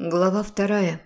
Глава вторая.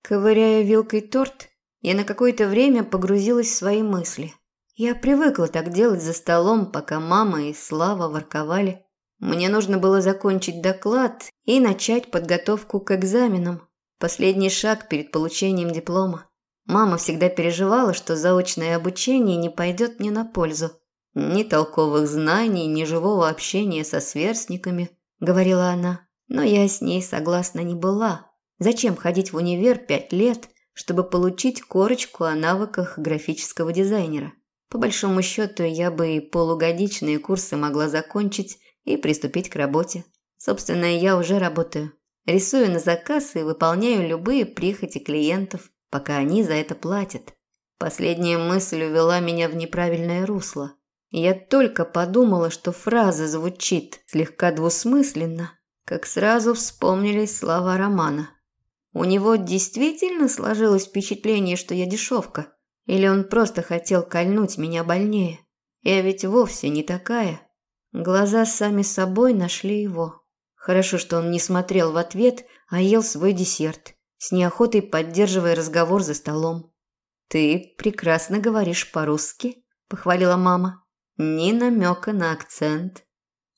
Ковыряя вилкой торт, я на какое-то время погрузилась в свои мысли. Я привыкла так делать за столом, пока мама и Слава ворковали. Мне нужно было закончить доклад и начать подготовку к экзаменам. Последний шаг перед получением диплома. Мама всегда переживала, что заочное обучение не пойдет мне на пользу. Ни толковых знаний, ни живого общения со сверстниками, говорила она. Но я с ней согласна не была. Зачем ходить в универ пять лет, чтобы получить корочку о навыках графического дизайнера? По большому счету, я бы и полугодичные курсы могла закончить и приступить к работе. Собственно, я уже работаю. Рисую на заказ и выполняю любые прихоти клиентов, пока они за это платят. Последняя мысль увела меня в неправильное русло. Я только подумала, что фраза звучит слегка двусмысленно, как сразу вспомнились слова Романа. У него действительно сложилось впечатление, что я дешевка, или он просто хотел кольнуть меня больнее. Я ведь вовсе не такая. Глаза сами собой нашли его. Хорошо, что он не смотрел в ответ, а ел свой десерт, с неохотой поддерживая разговор за столом. «Ты прекрасно говоришь по-русски», – похвалила мама. «Ни намека на акцент».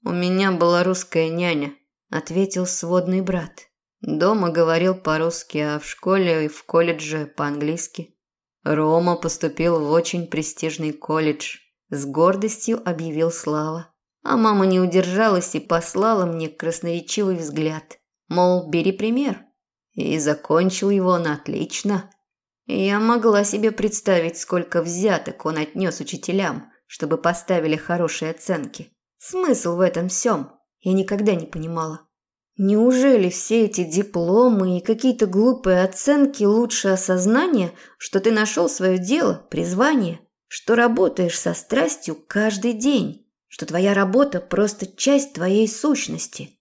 «У меня была русская няня», ответил сводный брат. Дома говорил по-русски, а в школе и в колледже по-английски. Рома поступил в очень престижный колледж. С гордостью объявил Слава. А мама не удержалась и послала мне красноречивый взгляд. Мол, бери пример. И закончил его он отлично. Я могла себе представить, сколько взяток он отнес учителям, чтобы поставили хорошие оценки. Смысл в этом всем я никогда не понимала. Неужели все эти дипломы и какие-то глупые оценки лучше осознания, что ты нашел свое дело, призвание, что работаешь со страстью каждый день, что твоя работа просто часть твоей сущности?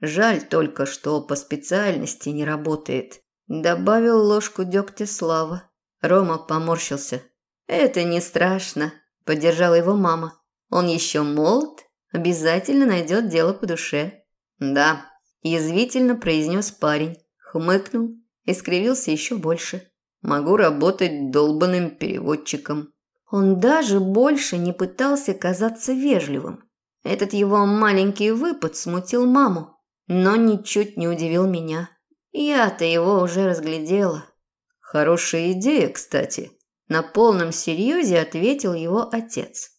Жаль только, что по специальности не работает. Добавил ложку дегтя Слава. Рома поморщился. Это не страшно, поддержала его мама. Он еще молод, обязательно найдет дело по душе. Да, Язвительно произнес парень, хмыкнул и скривился еще больше. Могу работать долбанным переводчиком. Он даже больше не пытался казаться вежливым. Этот его маленький выпад смутил маму, но ничуть не удивил меня. Я-то его уже разглядела. Хорошая идея, кстати. На полном серьезе ответил его отец.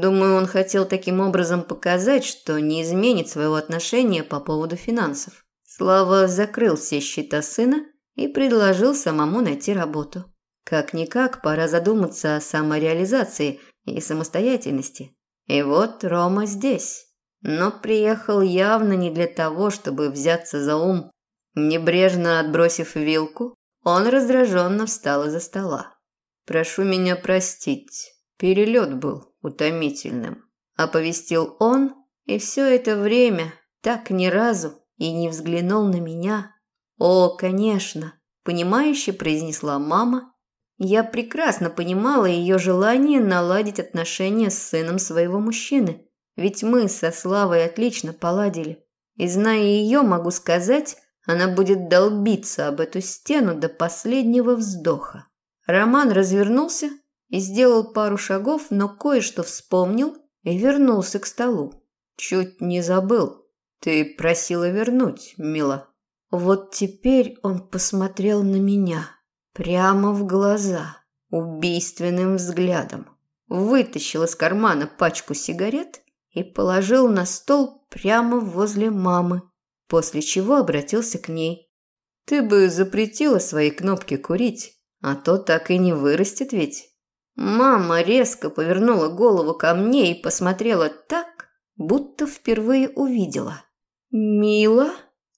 Думаю, он хотел таким образом показать, что не изменит своего отношения по поводу финансов. Слава закрыл все счета сына и предложил самому найти работу. Как-никак, пора задуматься о самореализации и самостоятельности. И вот Рома здесь. Но приехал явно не для того, чтобы взяться за ум. Небрежно отбросив вилку, он раздраженно встал из-за стола. «Прошу меня простить, перелет был утомительным. Оповестил он, и все это время так ни разу и не взглянул на меня. О, конечно, понимающе произнесла мама. Я прекрасно понимала ее желание наладить отношения с сыном своего мужчины, ведь мы со Славой отлично поладили. И зная ее, могу сказать, она будет долбиться об эту стену до последнего вздоха. Роман развернулся и сделал пару шагов, но кое-что вспомнил и вернулся к столу. Чуть не забыл. Ты просила вернуть, мила. Вот теперь он посмотрел на меня прямо в глаза, убийственным взглядом, вытащил из кармана пачку сигарет и положил на стол прямо возле мамы, после чего обратился к ней. Ты бы запретила свои кнопки курить, а то так и не вырастет ведь. Мама резко повернула голову ко мне и посмотрела так, будто впервые увидела. «Мила?»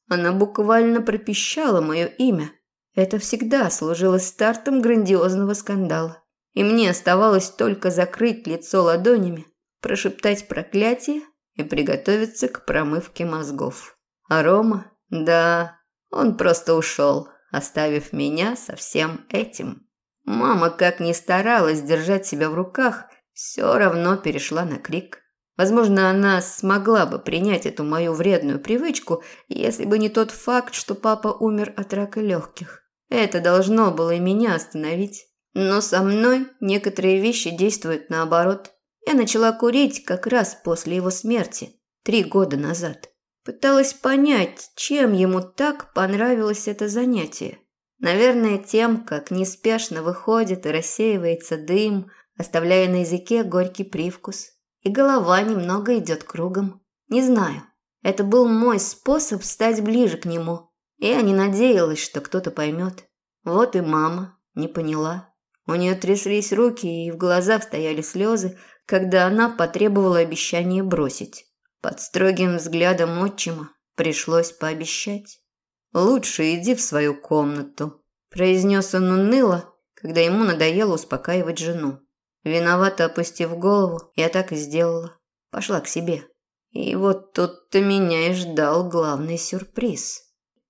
Она буквально пропищала мое имя. Это всегда служило стартом грандиозного скандала. И мне оставалось только закрыть лицо ладонями, прошептать проклятие и приготовиться к промывке мозгов. А Рома? Да, он просто ушел, оставив меня со всем этим. Мама, как ни старалась держать себя в руках, все равно перешла на крик. Возможно, она смогла бы принять эту мою вредную привычку, если бы не тот факт, что папа умер от рака легких. Это должно было и меня остановить. Но со мной некоторые вещи действуют наоборот. Я начала курить как раз после его смерти, три года назад. Пыталась понять, чем ему так понравилось это занятие. Наверное, тем, как неспешно выходит и рассеивается дым, оставляя на языке горький привкус. И голова немного идет кругом. Не знаю. Это был мой способ стать ближе к нему. Я не надеялась, что кто-то поймет. Вот и мама не поняла. У нее тряслись руки и в глазах стояли слезы, когда она потребовала обещание бросить. Под строгим взглядом отчима пришлось пообещать. «Лучше иди в свою комнату», – произнес он уныло, когда ему надоело успокаивать жену. Виновато опустив голову, я так и сделала. Пошла к себе. И вот тут-то меня и ждал главный сюрприз.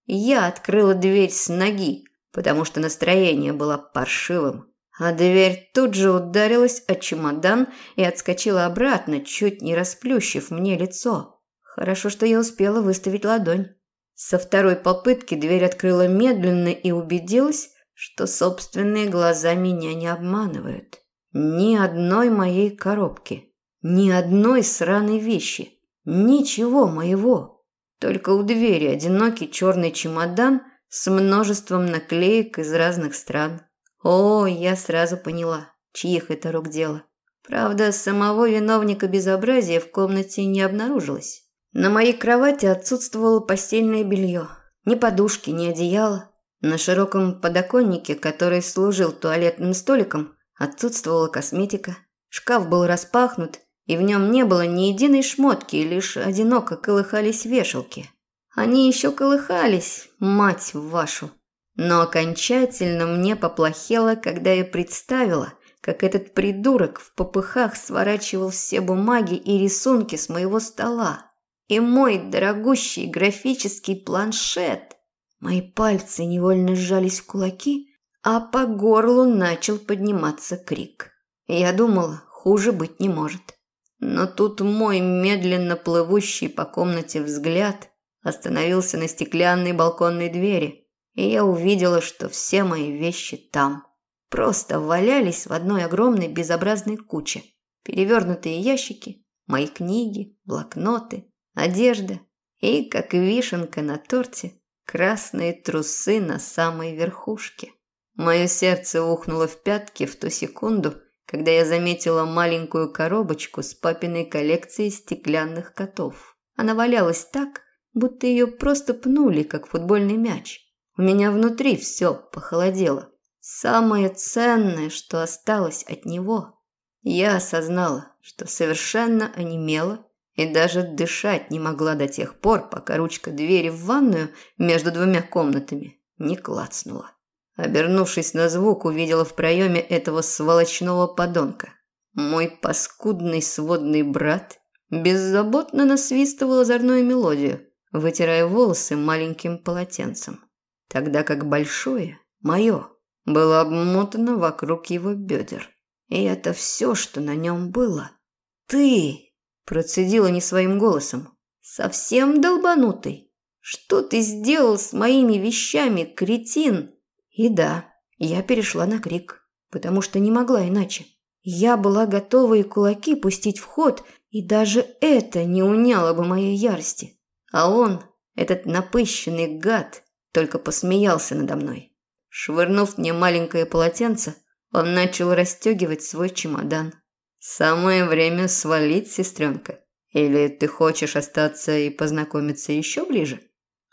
Я открыла дверь с ноги, потому что настроение было паршивым. А дверь тут же ударилась о чемодан и отскочила обратно, чуть не расплющив мне лицо. Хорошо, что я успела выставить ладонь. Со второй попытки дверь открыла медленно и убедилась, что собственные глаза меня не обманывают. Ни одной моей коробки, ни одной сраной вещи, ничего моего. Только у двери одинокий черный чемодан с множеством наклеек из разных стран. О, я сразу поняла, чьих это рук дело. Правда, самого виновника безобразия в комнате не обнаружилось. На моей кровати отсутствовало постельное белье. Ни подушки, ни одеяла. На широком подоконнике, который служил туалетным столиком, отсутствовала косметика. Шкаф был распахнут, и в нем не было ни единой шмотки, лишь одиноко колыхались вешалки. Они еще колыхались, мать вашу. Но окончательно мне поплохело, когда я представила, как этот придурок в попыхах сворачивал все бумаги и рисунки с моего стола. И мой дорогущий графический планшет. Мои пальцы невольно сжались в кулаки, а по горлу начал подниматься крик. Я думала, хуже быть не может. Но тут мой медленно плывущий по комнате взгляд остановился на стеклянной балконной двери – и я увидела, что все мои вещи там. Просто валялись в одной огромной безобразной куче. Перевернутые ящики, мои книги, блокноты, одежда и, как вишенка на торте, красные трусы на самой верхушке. Мое сердце ухнуло в пятки в ту секунду, когда я заметила маленькую коробочку с папиной коллекцией стеклянных котов. Она валялась так, будто ее просто пнули, как футбольный мяч. У меня внутри все похолодело. Самое ценное, что осталось от него. Я осознала, что совершенно онемела и даже дышать не могла до тех пор, пока ручка двери в ванную между двумя комнатами не клацнула. Обернувшись на звук, увидела в проеме этого сволочного подонка. Мой паскудный сводный брат беззаботно насвистывал озорную мелодию, вытирая волосы маленьким полотенцем тогда как большое, мое, было обмотано вокруг его бедер. И это все, что на нем было. «Ты!» – процедила не своим голосом. «Совсем долбанутый? Что ты сделал с моими вещами, кретин?» И да, я перешла на крик, потому что не могла иначе. Я была готова и кулаки пустить в ход, и даже это не уняло бы моей ярости. А он, этот напыщенный гад, только посмеялся надо мной. Швырнув мне маленькое полотенце, он начал расстегивать свой чемодан. «Самое время свалить, сестренка. Или ты хочешь остаться и познакомиться еще ближе?»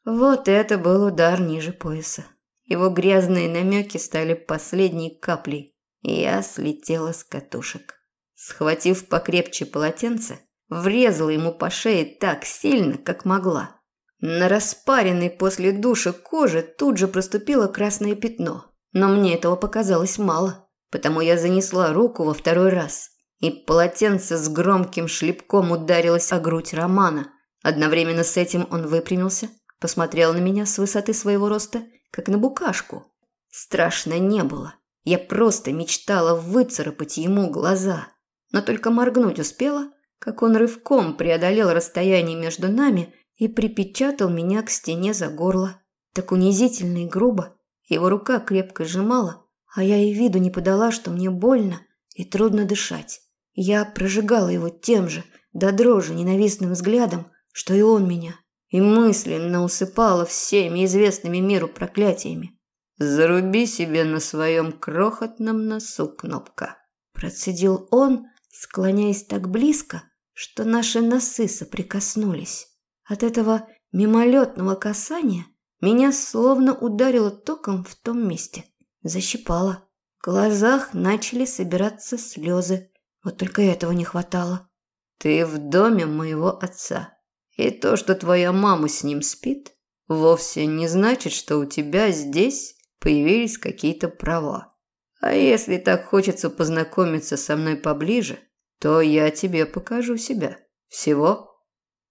Вот это был удар ниже пояса. Его грязные намеки стали последней каплей, я слетела с катушек. Схватив покрепче полотенце, врезала ему по шее так сильно, как могла. На распаренной после душа коже тут же проступило красное пятно, но мне этого показалось мало, потому я занесла руку во второй раз, и полотенце с громким шлепком ударилось о грудь Романа. Одновременно с этим он выпрямился, посмотрел на меня с высоты своего роста, как на букашку. Страшно не было. Я просто мечтала выцарапать ему глаза, но только моргнуть успела, как он рывком преодолел расстояние между нами и припечатал меня к стене за горло. Так унизительно и грубо. Его рука крепко сжимала, а я и виду не подала, что мне больно и трудно дышать. Я прожигала его тем же, до дрожи ненавистным взглядом, что и он меня, и мысленно усыпала всеми известными миру проклятиями. «Заруби себе на своем крохотном носу, Кнопка», – процедил он, склоняясь так близко, что наши носы соприкоснулись. От этого мимолетного касания меня словно ударило током в том месте. Защипало. В глазах начали собираться слезы. Вот только этого не хватало. «Ты в доме моего отца. И то, что твоя мама с ним спит, вовсе не значит, что у тебя здесь появились какие-то права. А если так хочется познакомиться со мной поближе, то я тебе покажу себя. Всего.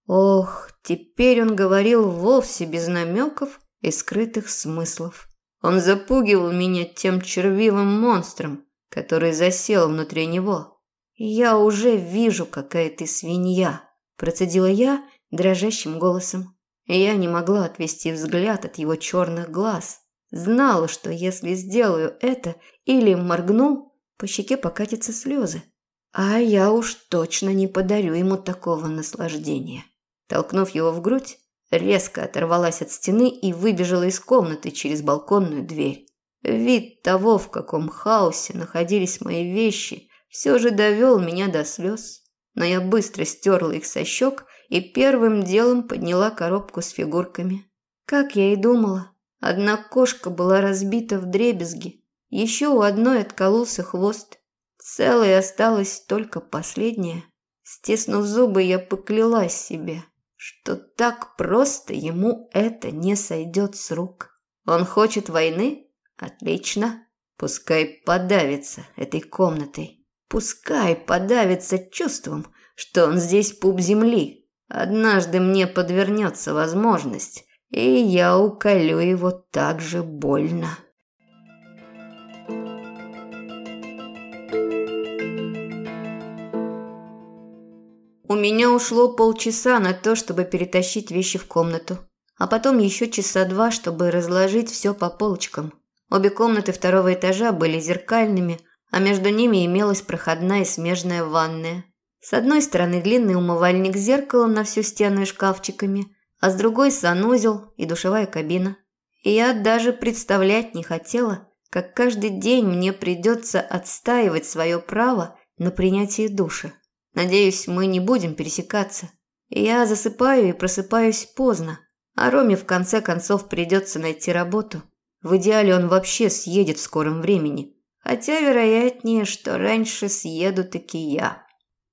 Ох, теперь он говорил вовсе без намеков и скрытых смыслов. Он запугивал меня тем червивым монстром, который засел внутри него. «Я уже вижу, какая ты свинья», – процедила я дрожащим голосом. Я не могла отвести взгляд от его черных глаз. Знала, что если сделаю это или моргну, по щеке покатятся слезы. А я уж точно не подарю ему такого наслаждения. Толкнув его в грудь, резко оторвалась от стены и выбежала из комнаты через балконную дверь. Вид того, в каком хаосе находились мои вещи, все же довел меня до слез. Но я быстро стерла их со щек и первым делом подняла коробку с фигурками. Как я и думала, одна кошка была разбита в дребезги, еще у одной откололся хвост, Целой осталась только последняя. Стиснув зубы, я поклялась себе, что так просто ему это не сойдет с рук. Он хочет войны? Отлично. Пускай подавится этой комнатой. Пускай подавится чувством, что он здесь пуп земли. Однажды мне подвернется возможность, и я уколю его так же больно. У меня ушло полчаса на то, чтобы перетащить вещи в комнату, а потом еще часа два, чтобы разложить все по полочкам. Обе комнаты второго этажа были зеркальными, а между ними имелась проходная смежная ванная. С одной стороны длинный умывальник с зеркалом на всю стену и шкафчиками, а с другой санузел и душевая кабина. И я даже представлять не хотела, как каждый день мне придется отстаивать свое право на принятие душа. Надеюсь, мы не будем пересекаться. Я засыпаю и просыпаюсь поздно, а Роме в конце концов придется найти работу. В идеале он вообще съедет в скором времени. Хотя вероятнее, что раньше съеду таки я.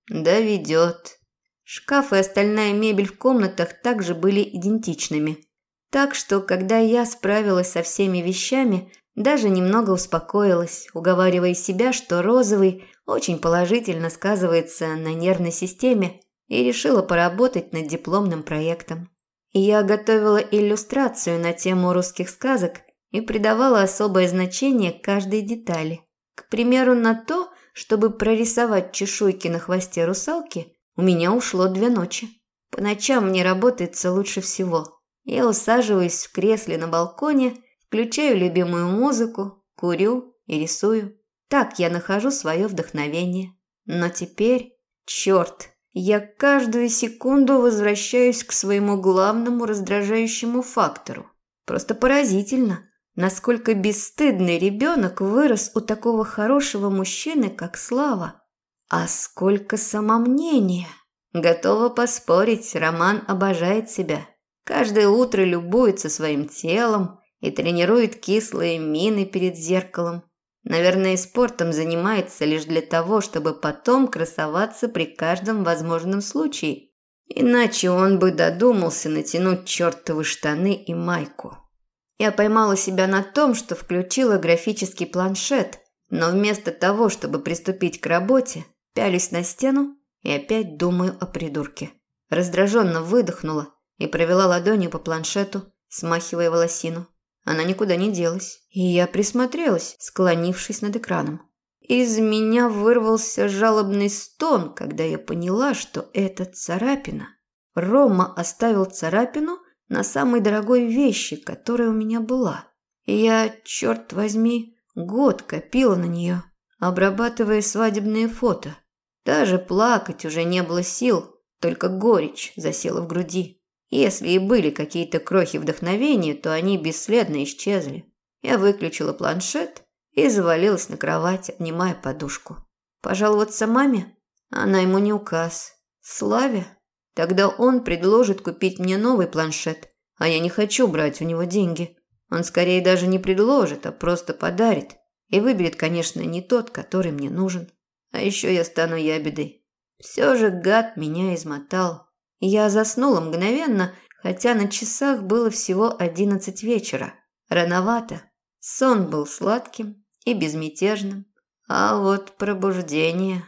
Доведет. Шкаф и остальная мебель в комнатах также были идентичными. Так что, когда я справилась со всеми вещами, даже немного успокоилась, уговаривая себя, что розовый очень положительно сказывается на нервной системе и решила поработать над дипломным проектом. Я готовила иллюстрацию на тему русских сказок и придавала особое значение каждой детали. К примеру, на то, чтобы прорисовать чешуйки на хвосте русалки, у меня ушло две ночи. По ночам мне работается лучше всего. Я усаживаюсь в кресле на балконе, включаю любимую музыку, курю и рисую. Так я нахожу свое вдохновение. Но теперь, черт, я каждую секунду возвращаюсь к своему главному раздражающему фактору. Просто поразительно, насколько бесстыдный ребенок вырос у такого хорошего мужчины, как Слава. А сколько самомнения! Готова поспорить, Роман обожает себя. Каждое утро любуется своим телом и тренирует кислые мины перед зеркалом. Наверное, спортом занимается лишь для того, чтобы потом красоваться при каждом возможном случае. Иначе он бы додумался натянуть чертовы штаны и майку. Я поймала себя на том, что включила графический планшет, но вместо того, чтобы приступить к работе, пялюсь на стену и опять думаю о придурке. Раздраженно выдохнула и провела ладонью по планшету, смахивая волосину. Она никуда не делась, и я присмотрелась, склонившись над экраном. из меня вырвался жалобный стон, когда я поняла, что это царапина. Рома оставил царапину на самой дорогой вещи, которая у меня была. И я, черт возьми, год копила на нее, обрабатывая свадебные фото. Даже плакать уже не было сил, только горечь засела в груди. Если и были какие-то крохи вдохновения, то они бесследно исчезли. Я выключила планшет и завалилась на кровать, обнимая подушку. Пожаловаться маме? Она ему не указ. Славе? Тогда он предложит купить мне новый планшет, а я не хочу брать у него деньги. Он скорее даже не предложит, а просто подарит. И выберет, конечно, не тот, который мне нужен. А еще я стану ябедой. Все же гад меня измотал. Я заснула мгновенно, хотя на часах было всего одиннадцать вечера. Рановато. Сон был сладким и безмятежным. А вот пробуждение...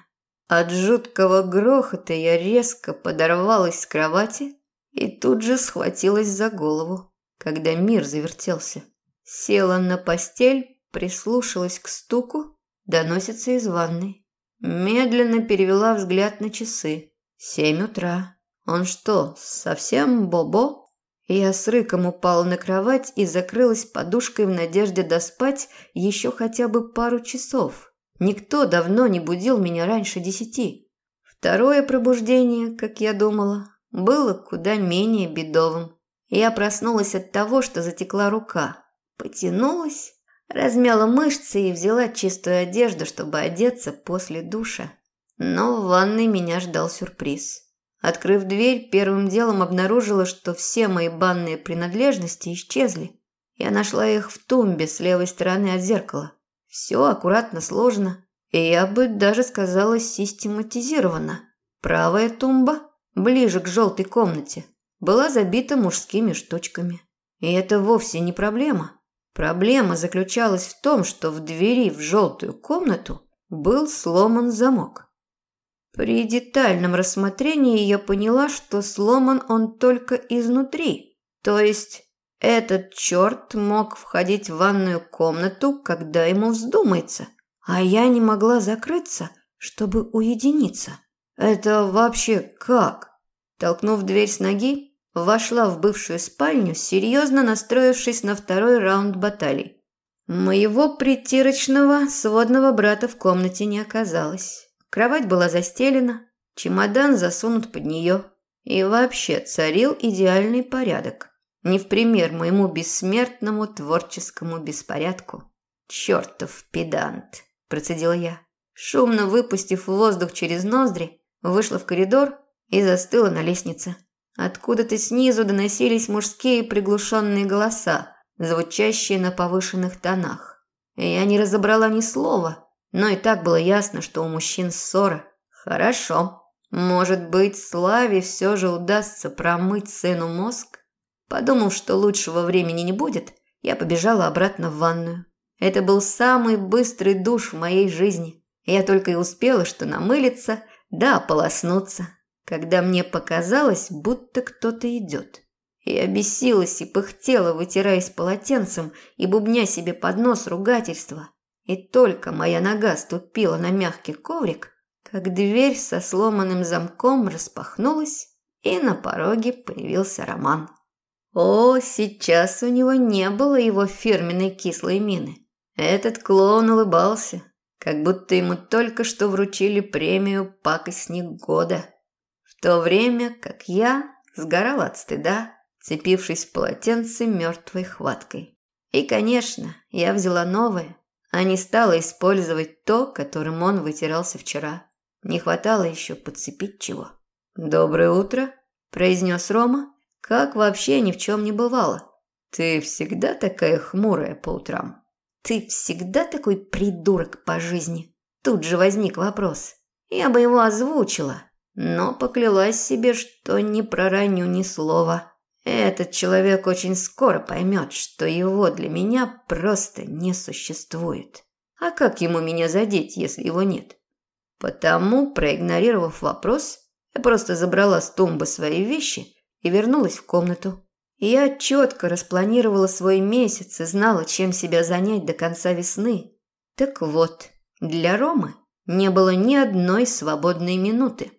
От жуткого грохота я резко подорвалась с кровати и тут же схватилась за голову, когда мир завертелся. Села на постель, прислушалась к стуку, доносится из ванной. Медленно перевела взгляд на часы. Семь утра. Он что, совсем бобо? Я с рыком упала на кровать и закрылась подушкой в надежде доспать еще хотя бы пару часов. Никто давно не будил меня раньше десяти. Второе пробуждение, как я думала, было куда менее бедовым. Я проснулась от того, что затекла рука. Потянулась, размяла мышцы и взяла чистую одежду, чтобы одеться после душа. Но в ванной меня ждал сюрприз. Открыв дверь, первым делом обнаружила, что все мои банные принадлежности исчезли. Я нашла их в тумбе с левой стороны от зеркала. Все аккуратно сложено, и я бы даже сказала систематизировано. Правая тумба, ближе к желтой комнате, была забита мужскими штучками. И это вовсе не проблема. Проблема заключалась в том, что в двери в желтую комнату был сломан замок. При детальном рассмотрении я поняла, что сломан он только изнутри. То есть этот черт мог входить в ванную комнату, когда ему вздумается, а я не могла закрыться, чтобы уединиться. Это вообще как? Толкнув дверь с ноги, вошла в бывшую спальню, серьезно настроившись на второй раунд баталий. Моего притирочного сводного брата в комнате не оказалось. Кровать была застелена, чемодан засунут под нее. И вообще царил идеальный порядок. Не в пример моему бессмертному творческому беспорядку. «Чертов педант!» – процедила я. Шумно выпустив воздух через ноздри, вышла в коридор и застыла на лестнице. Откуда-то снизу доносились мужские приглушенные голоса, звучащие на повышенных тонах. Я не разобрала ни слова, но и так было ясно, что у мужчин ссора. Хорошо. Может быть, Славе все же удастся промыть сыну мозг? Подумав, что лучшего времени не будет, я побежала обратно в ванную. Это был самый быстрый душ в моей жизни. Я только и успела, что намылиться, да ополоснуться, когда мне показалось, будто кто-то идет. Я бесилась и пыхтела, вытираясь полотенцем и бубня себе под нос ругательства. И только моя нога ступила на мягкий коврик, как дверь со сломанным замком распахнулась, и на пороге появился Роман. О, сейчас у него не было его фирменной кислой мины. Этот клоун улыбался, как будто ему только что вручили премию «Пакостник года». В то время как я сгорала от стыда, цепившись в полотенце мертвой хваткой. И, конечно, я взяла новое, а не стала использовать то, которым он вытирался вчера. Не хватало еще подцепить чего. «Доброе утро», – произнес Рома, как вообще ни в чем не бывало. «Ты всегда такая хмурая по утрам?» «Ты всегда такой придурок по жизни?» Тут же возник вопрос. Я бы его озвучила, но поклялась себе, что не пророню ни слова. Этот человек очень скоро поймет, что его для меня просто не существует. А как ему меня задеть, если его нет? Потому, проигнорировав вопрос, я просто забрала с тумбы свои вещи и вернулась в комнату. Я четко распланировала свой месяц и знала, чем себя занять до конца весны. Так вот, Для Ромы не было ни одной свободной минуты.